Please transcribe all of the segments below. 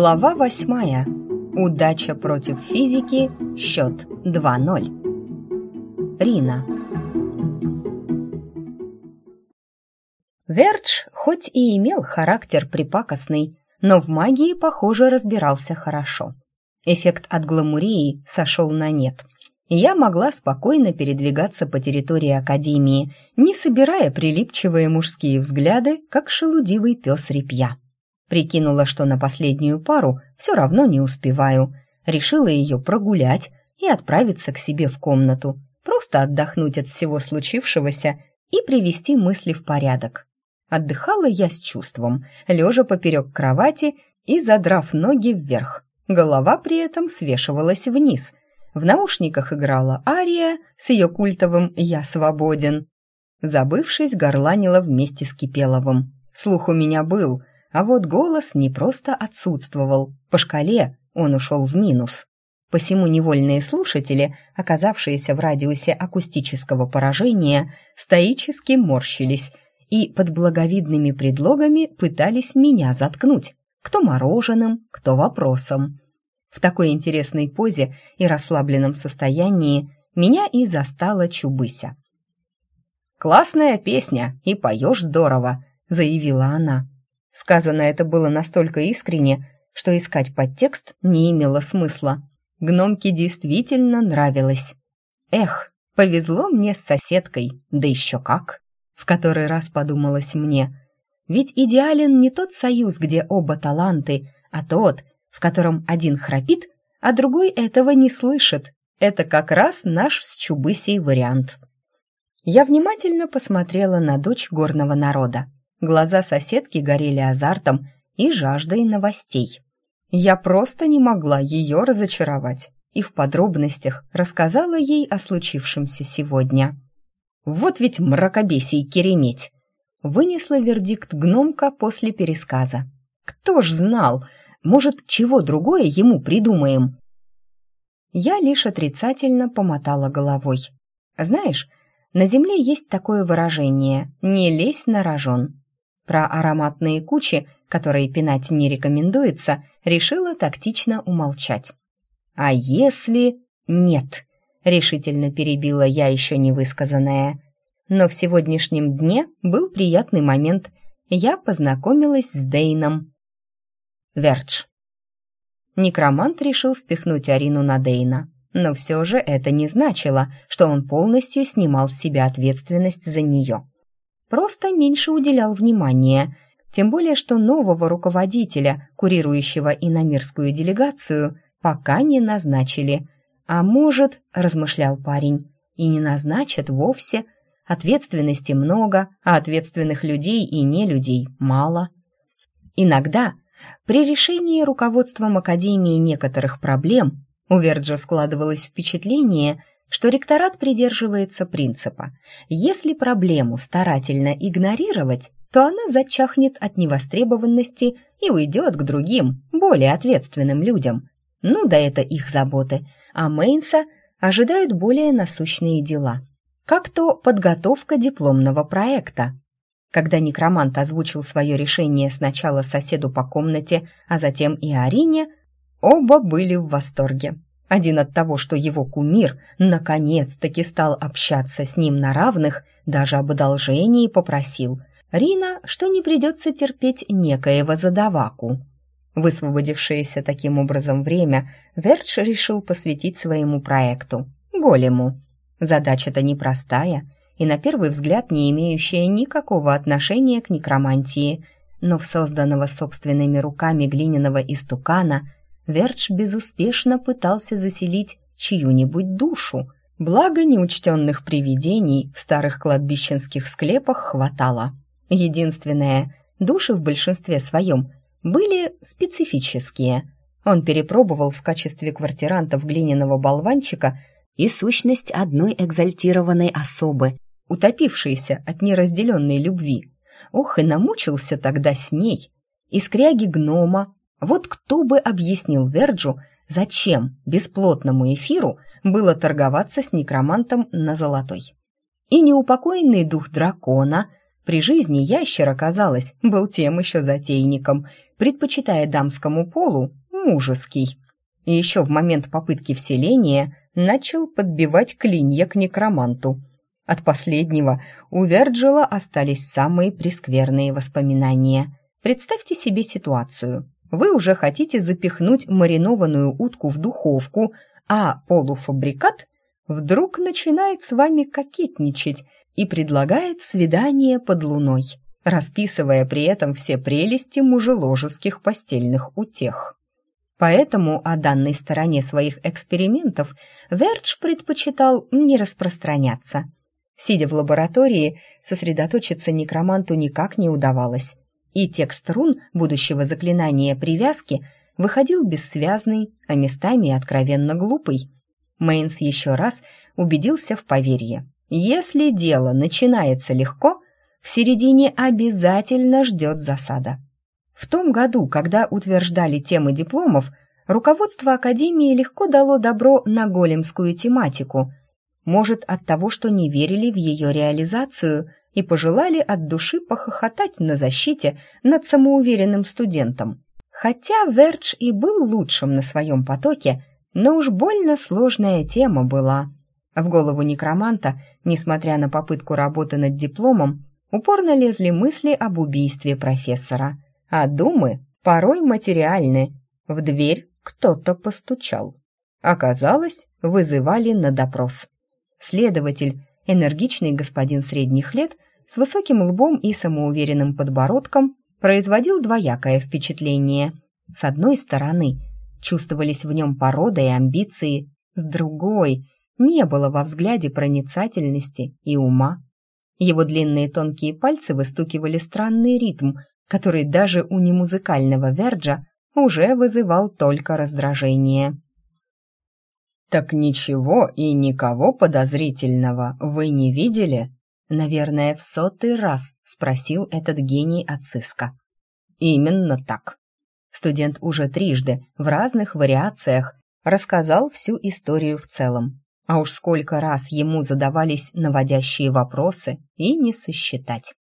Глава восьмая. Удача против физики. Счет 2-0. Рина. Вердж хоть и имел характер припакостный, но в магии, похоже, разбирался хорошо. Эффект от гламурии сошел на нет. Я могла спокойно передвигаться по территории Академии, не собирая прилипчивые мужские взгляды, как шелудивый пес репья. Прикинула, что на последнюю пару все равно не успеваю. Решила ее прогулять и отправиться к себе в комнату. Просто отдохнуть от всего случившегося и привести мысли в порядок. Отдыхала я с чувством, лежа поперек кровати и задрав ноги вверх. Голова при этом свешивалась вниз. В наушниках играла ария с ее культовым «Я свободен». Забывшись, горланила вместе с Кипеловым. Слух у меня был, а вот голос не просто отсутствовал. По шкале он ушел в минус. Посему невольные слушатели, оказавшиеся в радиусе акустического поражения, стоически морщились и под благовидными предлогами пытались меня заткнуть. Кто мороженым, кто вопросом. В такой интересной позе и расслабленном состоянии меня и застала Чубыся. «Классная песня, и поешь здорово», — заявила она. Сказано это было настолько искренне, что искать подтекст не имело смысла. Гномке действительно нравилось. Эх, повезло мне с соседкой, да еще как. В который раз подумалось мне. Ведь идеален не тот союз, где оба таланты, а тот, в котором один храпит, а другой этого не слышит. Это как раз наш с Чубысей вариант. Я внимательно посмотрела на дочь горного народа. Глаза соседки горели азартом и жаждой новостей. Я просто не могла ее разочаровать и в подробностях рассказала ей о случившемся сегодня. «Вот ведь мракобесий кереметь!» Вынесла вердикт гномка после пересказа. «Кто ж знал? Может, чего другое ему придумаем?» Я лишь отрицательно помотала головой. «Знаешь, на земле есть такое выражение «не лезь на рожон». Про ароматные кучи, которые пинать не рекомендуется, решила тактично умолчать. «А если...» «Нет», — решительно перебила я еще невысказанное. Но в сегодняшнем дне был приятный момент. Я познакомилась с Дейном. Вердж. Некромант решил спихнуть Арину на Дейна. Но все же это не значило, что он полностью снимал с себя ответственность за нее просто меньше уделял внимания, тем более что нового руководителя, курирующего иномирскую делегацию, пока не назначили. А может, размышлял парень, и не назначат вовсе. Ответственности много, а ответственных людей и не людей мало. Иногда при решении руководством Академии некоторых проблем у Верджа складывалось впечатление, что ректорат придерживается принципа «если проблему старательно игнорировать, то она зачахнет от невостребованности и уйдет к другим, более ответственным людям. Ну да это их заботы, а Мейнса ожидают более насущные дела, как то подготовка дипломного проекта. Когда некромант озвучил свое решение сначала соседу по комнате, а затем и Арине, оба были в восторге. Один от того, что его кумир наконец-таки стал общаться с ним на равных, даже об одолжении попросил. Рина, что не придется терпеть некоего задаваку. Высвободившееся таким образом время, Вердж решил посвятить своему проекту — голему. Задача-то непростая и на первый взгляд не имеющая никакого отношения к некромантии, но в созданного собственными руками глиняного истукана — Вердж безуспешно пытался заселить чью-нибудь душу. Благо неучтенных привидений в старых кладбищенских склепах хватало. Единственное, души в большинстве своем были специфические. Он перепробовал в качестве квартирантов глиняного болванчика и сущность одной экзальтированной особы, утопившейся от неразделенной любви. Ох, и намучился тогда с ней. И скряги гнома, вот кто бы объяснил Верджу, зачем бесплотному эфиру было торговаться с некромантом на золотой. И неупокоенный дух дракона, При жизни ящер, оказалось, был тем еще затейником, предпочитая дамскому полу мужеский. И еще в момент попытки вселения начал подбивать клинья к некроманту. От последнего у Верджила остались самые прескверные воспоминания. Представьте себе ситуацию. Вы уже хотите запихнуть маринованную утку в духовку, а полуфабрикат вдруг начинает с вами кокетничать и предлагает свидание под луной, расписывая при этом все прелести мужеложеских постельных утех. Поэтому о данной стороне своих экспериментов Вердж предпочитал не распространяться. Сидя в лаборатории, сосредоточиться некроманту никак не удавалось, и текст рун будущего заклинания привязки выходил бессвязный, а местами откровенно глупый. Мейнс еще раз убедился в поверье. Если дело начинается легко, в середине обязательно ждет засада. В том году, когда утверждали темы дипломов, руководство Академии легко дало добро на големскую тематику. Может, от того, что не верили в ее реализацию и пожелали от души похохотать на защите над самоуверенным студентом. Хотя Вердж и был лучшим на своем потоке, но уж больно сложная тема была. В голову некроманта, несмотря на попытку работы над дипломом, упорно лезли мысли об убийстве профессора – а думы порой материальны. В дверь кто-то постучал. Оказалось, вызывали на допрос. Следователь, энергичный господин средних лет, с высоким лбом и самоуверенным подбородком, производил двоякое впечатление. С одной стороны, чувствовались в нем порода и амбиции, с другой — не было во взгляде проницательности и ума. Его длинные тонкие пальцы выстукивали странный ритм, который даже у немузыкального Верджа уже вызывал только раздражение. «Так ничего и никого подозрительного вы не видели?» Наверное, в сотый раз спросил этот гений от сыска. «Именно так». Студент уже трижды в разных вариациях рассказал всю историю в целом. А уж сколько раз ему задавались наводящие вопросы и не сосчитать.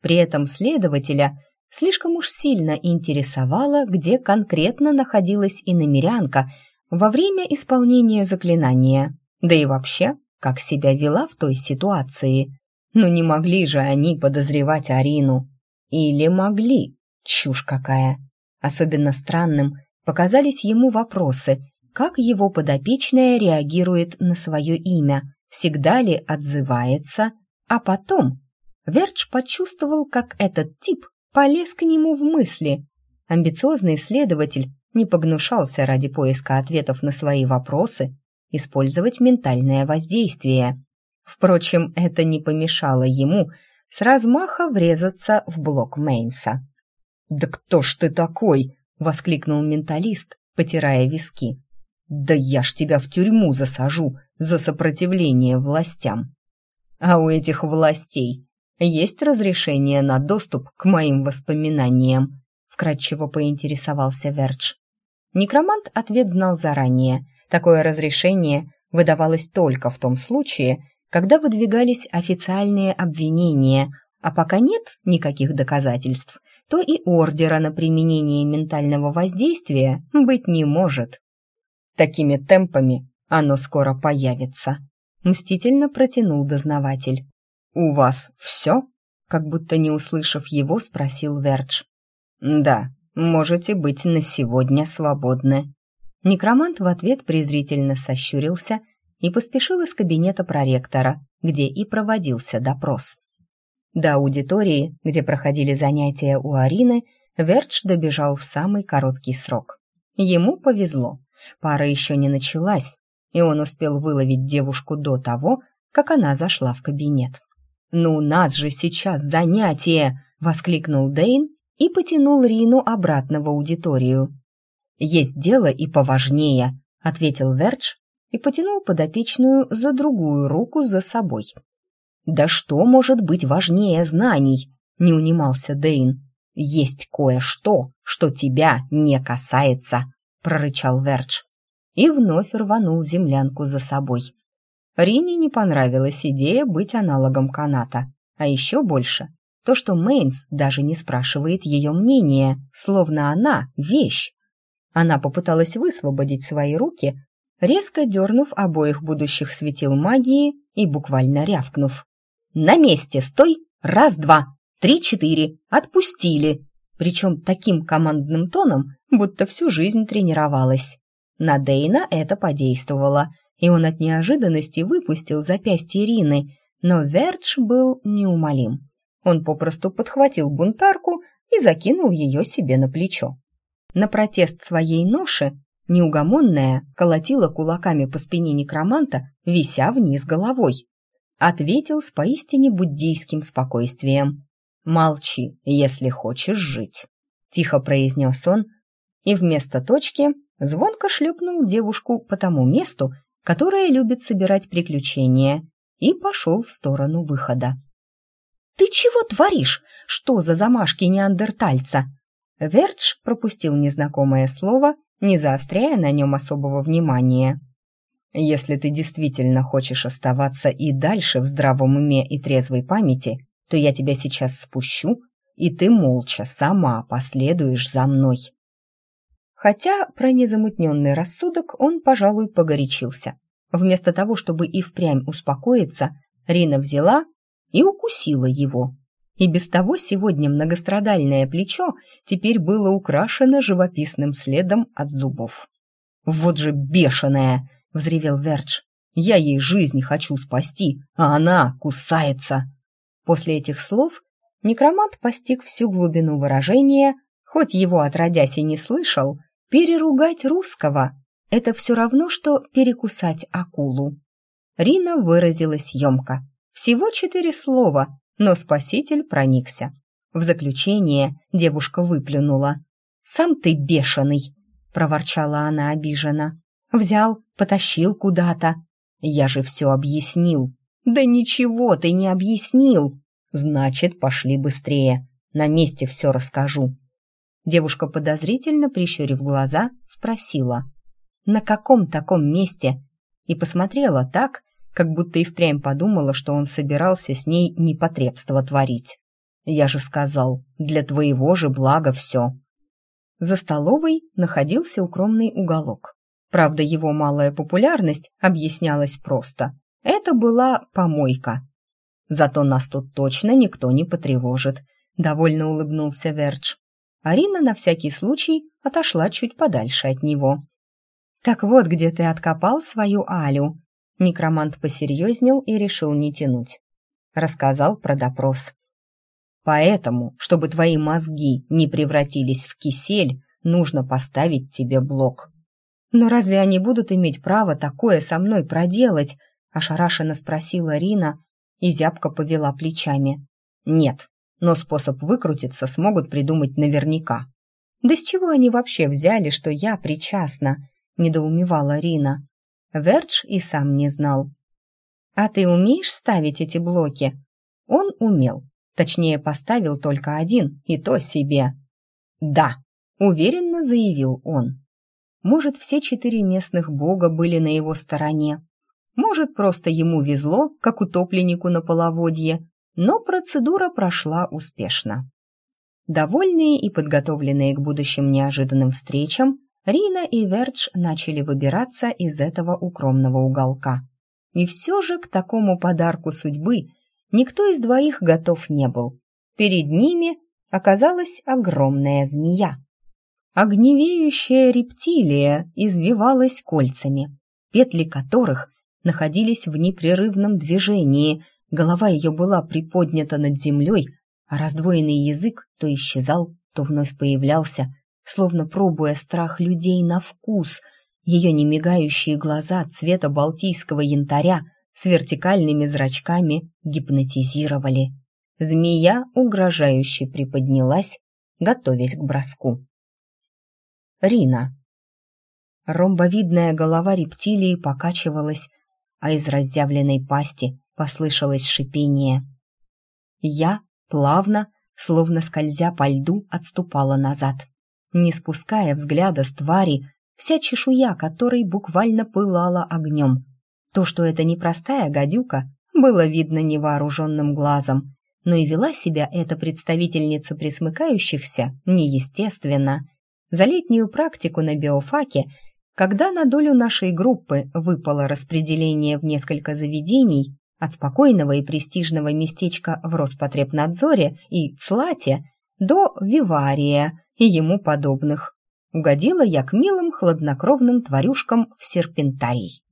При этом следователя слишком уж сильно интересовало, где конкретно находилась иномерянка во время исполнения заклинания, да и вообще, как себя вела в той ситуации. Ну не могли же они подозревать Арину. Или могли? Чушь какая. Особенно странным показались ему вопросы, как его подопечная реагирует на свое имя, всегда ли отзывается, а потом Верч почувствовал, как этот тип полез к нему в мысли. Амбициозный исследователь не погнушался ради поиска ответов на свои вопросы использовать ментальное воздействие. Впрочем, это не помешало ему с размаха врезаться в блок Мейнса. «Да кто ж ты такой?» — воскликнул менталист, потирая виски. «Да я ж тебя в тюрьму засажу за сопротивление властям!» А у этих властей есть разрешение на доступ к моим воспоминаниям?» вкратчиво поинтересовался Вердж. Некромант ответ знал заранее. Такое разрешение выдавалось только в том случае, когда выдвигались официальные обвинения, а пока нет никаких доказательств, то и ордера на применение ментального воздействия быть не может. Такими темпами оно скоро появится, мстительно протянул дознаватель. «У вас все?» Как будто не услышав его, спросил Вердж. «Да, можете быть на сегодня свободны». Некромант в ответ презрительно сощурился и поспешил из кабинета проректора, где и проводился допрос. До аудитории, где проходили занятия у Арины, Вердж добежал в самый короткий срок. Ему повезло, пара еще не началась, и он успел выловить девушку до того, как она зашла в кабинет. «Ну, у нас же сейчас занятие!» — воскликнул Дейн и потянул Рину обратно в аудиторию. «Есть дело и поважнее», — ответил Вердж и потянул подопечную за другую руку за собой. «Да что может быть важнее знаний?» — не унимался Дейн. «Есть кое-что, что тебя не касается», — прорычал Вердж и вновь рванул землянку за собой. Рине не понравилась идея быть аналогом каната, а еще больше то, что Мейнс даже не спрашивает ее мнения, словно она — вещь. Она попыталась высвободить свои руки, резко дернув обоих будущих светил магии и буквально рявкнув. «На месте! Стой! Раз-два! Три-четыре! Отпустили!» Причем таким командным тоном, будто всю жизнь тренировалась. На Дейна это подействовало, и он от неожиданности выпустил запястье Ирины, но Вердж был неумолим. Он попросту подхватил бунтарку и закинул ее себе на плечо. На протест своей ноши неугомонная колотила кулаками по спине некроманта, вися вниз головой. Ответил с поистине буддийским спокойствием. «Молчи, если хочешь жить», — тихо произнес он, и вместо точки звонко шлепнул девушку по тому месту, которое любит собирать приключения, и пошел в сторону выхода. «Ты чего творишь? Что за замашки неандертальца?» Вердж пропустил незнакомое слово, не заостряя на нем особого внимания. «Если ты действительно хочешь оставаться и дальше в здравом уме и трезвой памяти, то я тебя сейчас спущу, и ты молча сама последуешь за мной». Хотя про незамутненный рассудок он, пожалуй, погорячился. Вместо того, чтобы и впрямь успокоиться, Рина взяла и укусила его. И без того сегодня многострадальное плечо теперь было украшено живописным следом от зубов. «Вот же бешеная!» — взревел Вердж. «Я ей жизнь хочу спасти, а она кусается!» После этих слов некромант постиг всю глубину выражения, хоть его отродясь и не слышал, переругать русского — это все равно, что перекусать акулу. Рина выразилась емко. Всего четыре слова, но спаситель проникся. В заключение девушка выплюнула. «Сам ты бешеный!» — проворчала она обиженно. «Взял, потащил куда-то. Я же все объяснил». «Да ничего ты не объяснил!» «Значит, пошли быстрее. На месте все расскажу». Девушка, подозрительно прищурив глаза, спросила. «На каком таком месте?» И посмотрела так, как будто и впрямь подумала, что он собирался с ней непотребство творить. «Я же сказал, для твоего же блага все». За столовой находился укромный уголок. Правда, его малая популярность объяснялась просто. Это была помойка. Зато нас тут точно никто не потревожит, довольно улыбнулся Вердж. Арина на всякий случай отошла чуть подальше от него. «Так вот, где ты откопал свою Алю», Некромант посерьезнел и решил не тянуть. Рассказал про допрос. «Поэтому, чтобы твои мозги не превратились в кисель, нужно поставить тебе блок». «Но разве они будут иметь право такое со мной проделать?» ошарашенно спросила Рина и зябко повела плечами. «Нет, но способ выкрутиться смогут придумать наверняка». «Да с чего они вообще взяли, что я причастна?» недоумевала Рина. Вердж и сам не знал. «А ты умеешь ставить эти блоки?» Он умел. Точнее, поставил только один, и то себе. «Да», — уверенно заявил он. Может, все четыре местных бога были на его стороне. Может, просто ему везло, как утопленнику на половодье, но процедура прошла успешно. Довольные и подготовленные к будущим неожиданным встречам, Рина и Вердж начали выбираться из этого укромного уголка. И все же к такому подарку судьбы никто из двоих готов не был. Перед ними оказалась огромная змея. Огневеющая рептилия извивалась кольцами, петли которых находились в непрерывном движении, голова ее была приподнята над землей, а раздвоенный язык то исчезал, то вновь появлялся, словно пробуя страх людей на вкус. Ее немигающие глаза цвета балтийского янтаря с вертикальными зрачками гипнотизировали. Змея угрожающе приподнялась, готовясь к броску. Рина. Ромбовидная голова рептилии покачивалась, а из разъявленной пасти послышалось шипение. Я плавно, словно скользя по льду, отступала назад не спуская взгляда с твари, вся чешуя которой буквально пылала огнем. То, что это не простая гадюка, было видно невооруженным глазом, но и вела себя эта представительница присмыкающихся неестественно. За летнюю практику на биофаке, когда на долю нашей группы выпало распределение в несколько заведений, от спокойного и престижного местечка в Роспотребнадзоре и ЦЛАТе до Вивария и ему подобных. Угодила я к милым хладнокровным тварюшкам в серпентарий.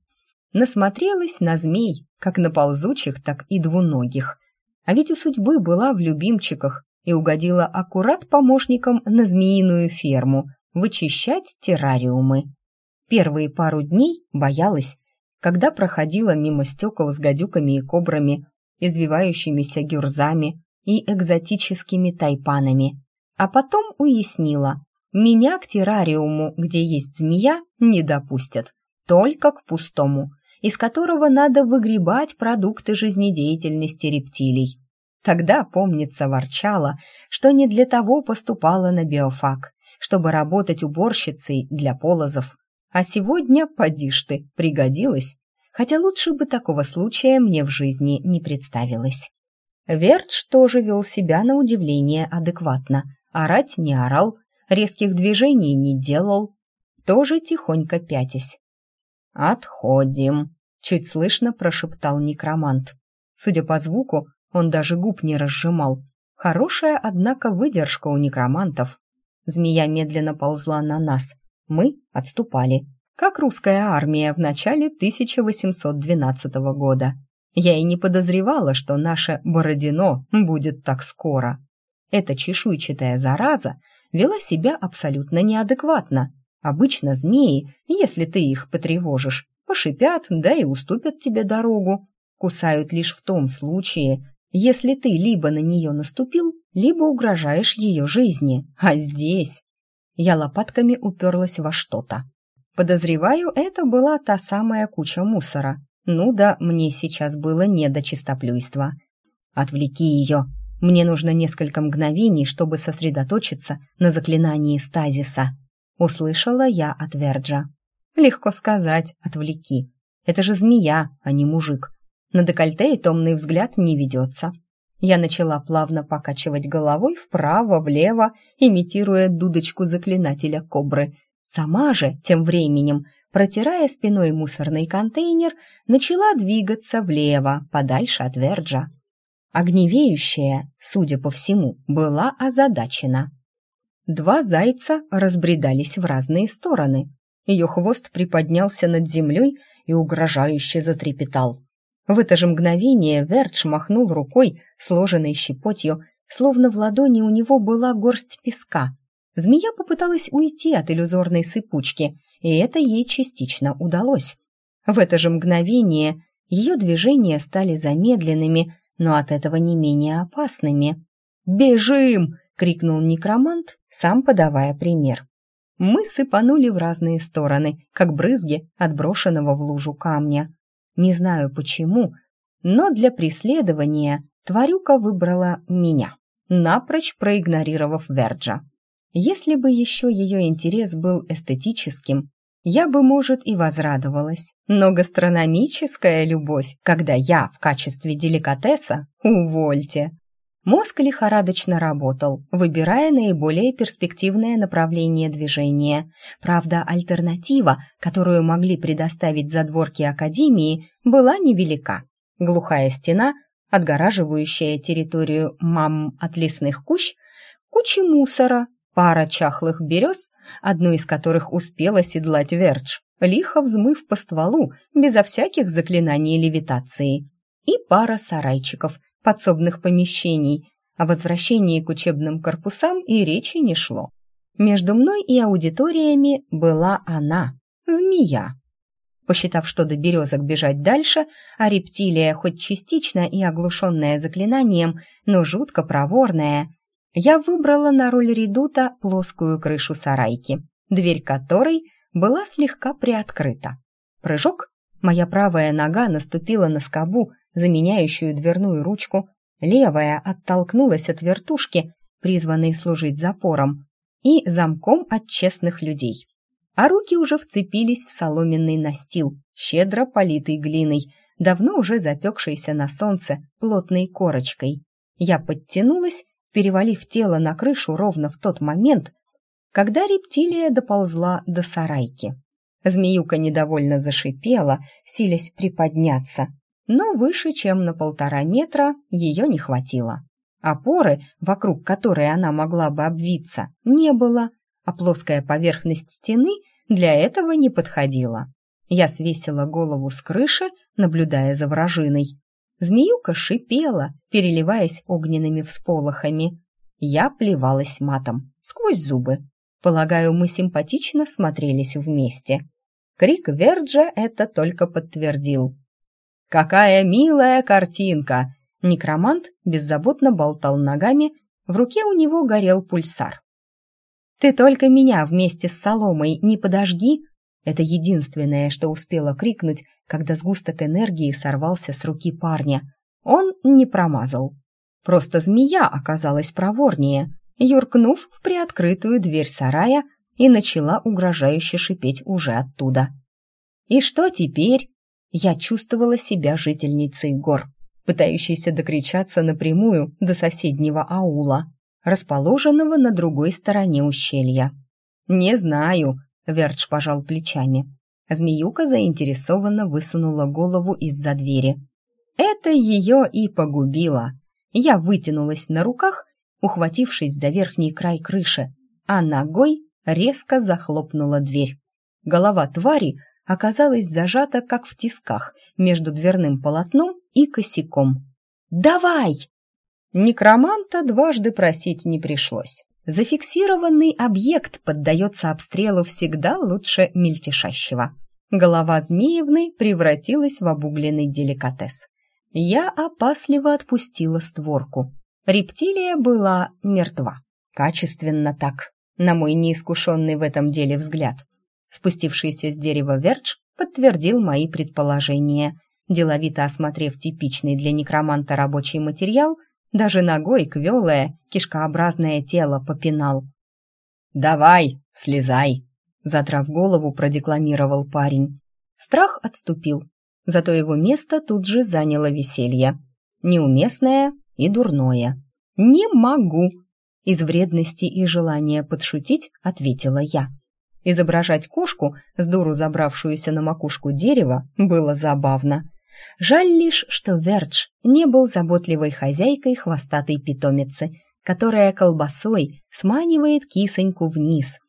Насмотрелась на змей, как на ползучих, так и двуногих. А ведь у судьбы была в любимчиках и угодила аккурат помощникам на змеиную ферму вычищать террариумы. Первые пару дней боялась, когда проходила мимо стекол с гадюками и кобрами, извивающимися гюрзами и экзотическими тайпанами. А потом уяснила, меня к террариуму, где есть змея, не допустят, только к пустому – из которого надо выгребать продукты жизнедеятельности рептилий. Тогда, помнится, ворчала, что не для того поступала на биофак, чтобы работать уборщицей для полозов. А сегодня, поди ж ты, пригодилась, хотя лучше бы такого случая мне в жизни не представилось. Вертш тоже вел себя на удивление адекватно. Орать не орал, резких движений не делал, тоже тихонько пятясь. «Отходим», — чуть слышно прошептал некромант. Судя по звуку, он даже губ не разжимал. Хорошая, однако, выдержка у некромантов. Змея медленно ползла на нас. Мы отступали, как русская армия в начале 1812 года. Я и не подозревала, что наше Бородино будет так скоро. Эта чешуйчатая зараза вела себя абсолютно неадекватно. Обычно змеи, если ты их потревожишь, пошипят, да и уступят тебе дорогу. Кусают лишь в том случае, если ты либо на нее наступил, либо угрожаешь ее жизни. А здесь... Я лопатками уперлась во что-то. Подозреваю, это была та самая куча мусора. Ну да, мне сейчас было не до чистоплюйства. Отвлеки ее. Мне нужно несколько мгновений, чтобы сосредоточиться на заклинании стазиса. Услышала я от Верджа. Легко сказать, отвлеки. Это же змея, а не мужик. На декольте и томный взгляд не ведется. Я начала плавно покачивать головой вправо-влево, имитируя дудочку заклинателя кобры. Сама же, тем временем, протирая спиной мусорный контейнер, начала двигаться влево, подальше от Верджа. Огневеющая, судя по всему, была озадачена. Два зайца разбредались в разные стороны. Ее хвост приподнялся над землей и угрожающе затрепетал. В это же мгновение Вертш махнул рукой, сложенной щепотью, словно в ладони у него была горсть песка. Змея попыталась уйти от иллюзорной сыпучки, и это ей частично удалось. В это же мгновение ее движения стали замедленными, но от этого не менее опасными. «Бежим!» — крикнул некромант, сам подавая пример. Мы сыпанули в разные стороны, как брызги отброшенного в лужу камня. Не знаю почему, но для преследования тварюка выбрала меня, напрочь проигнорировав Верджа. Если бы еще ее интерес был эстетическим, я бы, может, и возрадовалась. Но гастрономическая любовь, когда я в качестве деликатеса, увольте. Мозг лихорадочно работал, выбирая наиболее перспективное направление движения. Правда, альтернатива, которую могли предоставить задворки Академии, была невелика. Глухая стена, отгораживающая территорию мам от лесных кущ, кучи мусора, пара чахлых берез, одну из которых успела седлать Вердж, лихо взмыв по стволу, безо всяких заклинаний левитации, и пара сарайчиков – подсобных помещений, о возвращении к учебным корпусам и речи не шло. Между мной и аудиториями была она, змея. Посчитав, что до березок бежать дальше, а рептилия хоть частично и оглушенная заклинанием, но жутко проворная, я выбрала на роль редута плоскую крышу сарайки, дверь которой была слегка приоткрыта. Прыжок, моя правая нога наступила на скобу, заменяющую дверную ручку, левая оттолкнулась от вертушки, призванной служить запором, и замком от честных людей. А руки уже вцепились в соломенный настил, щедро политый глиной, давно уже запекшейся на солнце плотной корочкой. Я подтянулась, перевалив тело на крышу ровно в тот момент, когда рептилия доползла до сарайки. Змеюка недовольно зашипела, силясь приподняться, но выше, чем на полтора метра, ее не хватило. Опоры, вокруг которой она могла бы обвиться, не было, а плоская поверхность стены для этого не подходила. Я свесила голову с крыши, наблюдая за вражиной. Змеюка шипела, переливаясь огненными всполохами. Я плевалась матом, сквозь зубы. Полагаю, мы симпатично смотрелись вместе. Крик Верджа это только подтвердил. «Какая милая картинка!» Некромант беззаботно болтал ногами, в руке у него горел пульсар. «Ты только меня вместе с соломой не подожги!» Это единственное, что успела крикнуть, когда сгусток энергии сорвался с руки парня. Он не промазал. Просто змея оказалась проворнее, юркнув в приоткрытую дверь сарая и начала угрожающе шипеть уже оттуда. «И что теперь?» я чувствовала себя жительницей гор, пытающейся докричаться напрямую до соседнего аула, расположенного на другой стороне ущелья. «Не знаю», — Вердж пожал плечами. Змеюка заинтересованно высунула голову из-за двери. «Это ее и погубило». Я вытянулась на руках, ухватившись за верхний край крыши, а ногой резко захлопнула дверь. Голова твари оказалась зажата, как в тисках, между дверным полотном и косяком. «Давай!» Некроманта дважды просить не пришлось. Зафиксированный объект поддается обстрелу всегда лучше мельтешащего. Голова Змеевны превратилась в обугленный деликатес. Я опасливо отпустила створку. Рептилия была мертва. Качественно так, на мой неискушенный в этом деле взгляд. Спустившийся с дерева Вердж подтвердил мои предположения. Деловито осмотрев типичный для некроманта рабочий материал, даже ногой квелое, кишкообразное тело попинал. «Давай, слезай!» Затрав голову, продекламировал парень. Страх отступил, зато его место тут же заняло веселье. Неуместное и дурное. «Не могу!» Из вредности и желания подшутить ответила я. Изображать кошку, с дуру забравшуюся на макушку дерева, было забавно. Жаль лишь, что Вердж не был заботливой хозяйкой хвостатой питомицы, которая колбасой сманивает кисоньку вниз.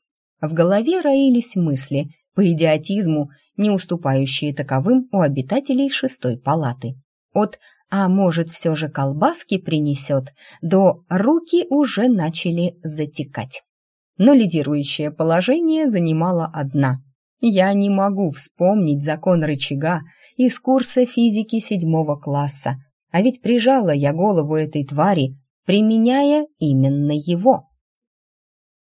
В голове роились мысли, по идиотизму, не уступающие таковым у обитателей шестой палаты. От «а может, все же колбаски принесет» до «руки уже начали затекать» но лидирующее положение занимала одна. Я не могу вспомнить закон рычага из курса физики седьмого класса, а ведь прижала я голову этой твари, применяя именно его.